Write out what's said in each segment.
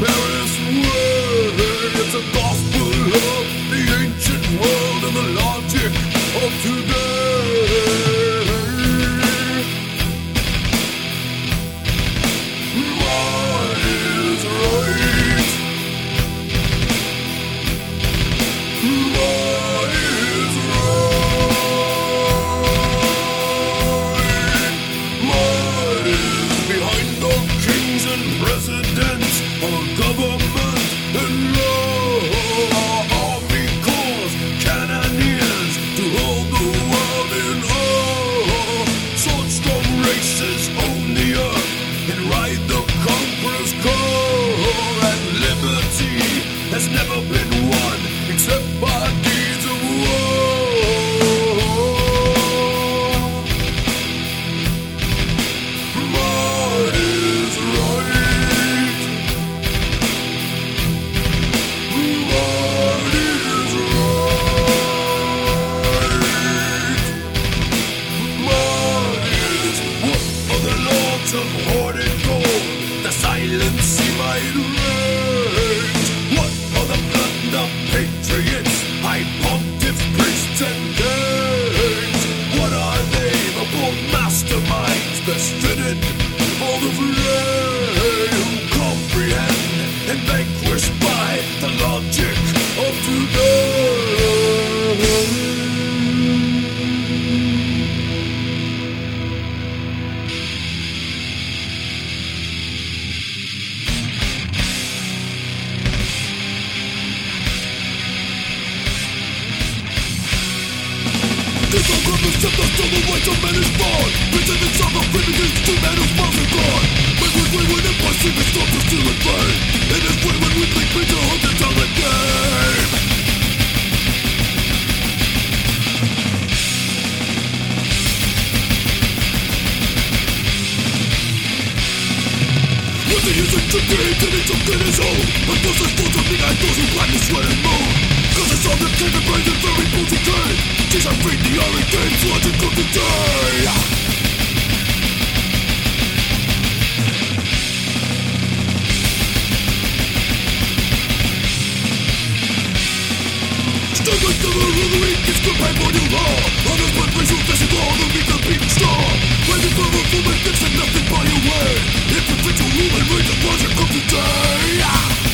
Paris way. It's a gospel of the ancient world and the logic of today. And This all to the stolen rights of men is born song of primitives to men whose mouths are gone When we play when impossible the storms are still in vain It is way when we blink me to hold the tongue game the of today to the took in his own But those thoughts of me and those who to sweat and moan These are free the only games logic of the day. Statement of the ruling is the primordial law Others but racial fashion law to meet the people star. Waiting for full and fixing nothing by your way. Individual rule and read the the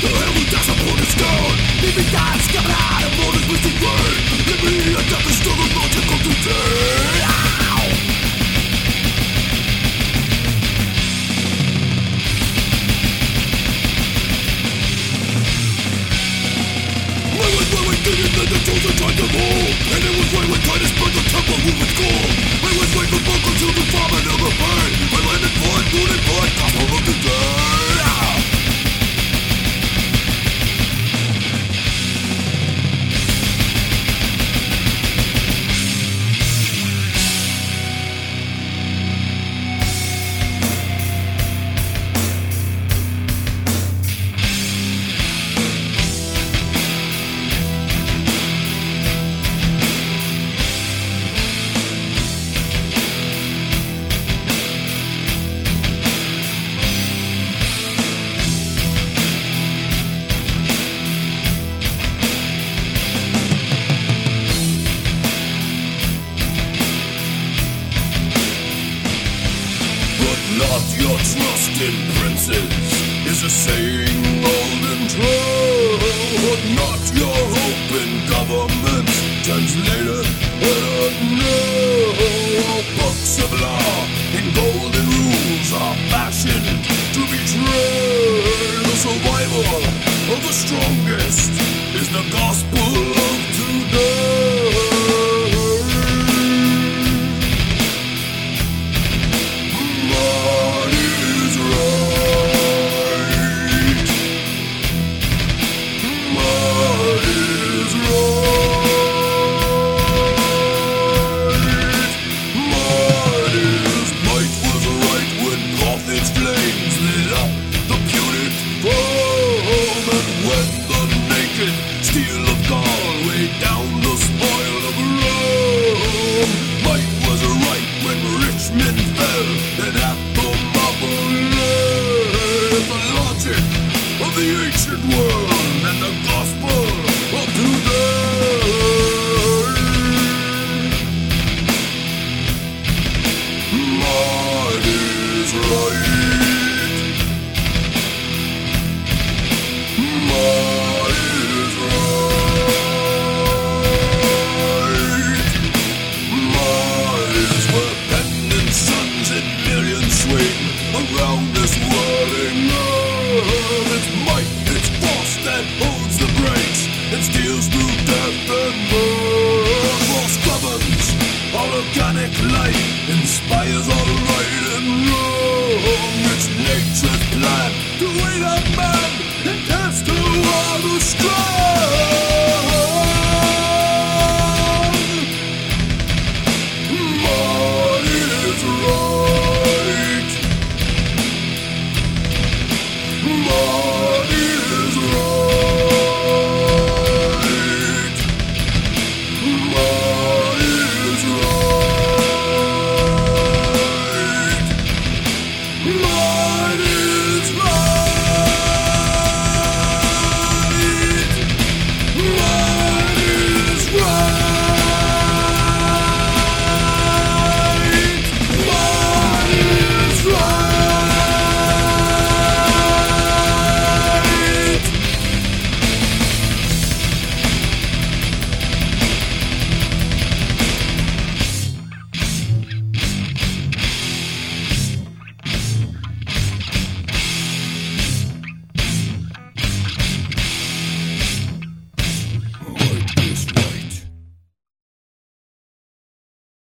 paid When landed moon and void, gospel of the day Your trust in princes is a saying old and true. Not your hope in government, translated word no. Books of law in golden rules are fashioned to be true. The survival of the strongest is the gospel of today. Cosmic light inspires all right and wrong. It's nature's plan to aid a man and test to all the strong.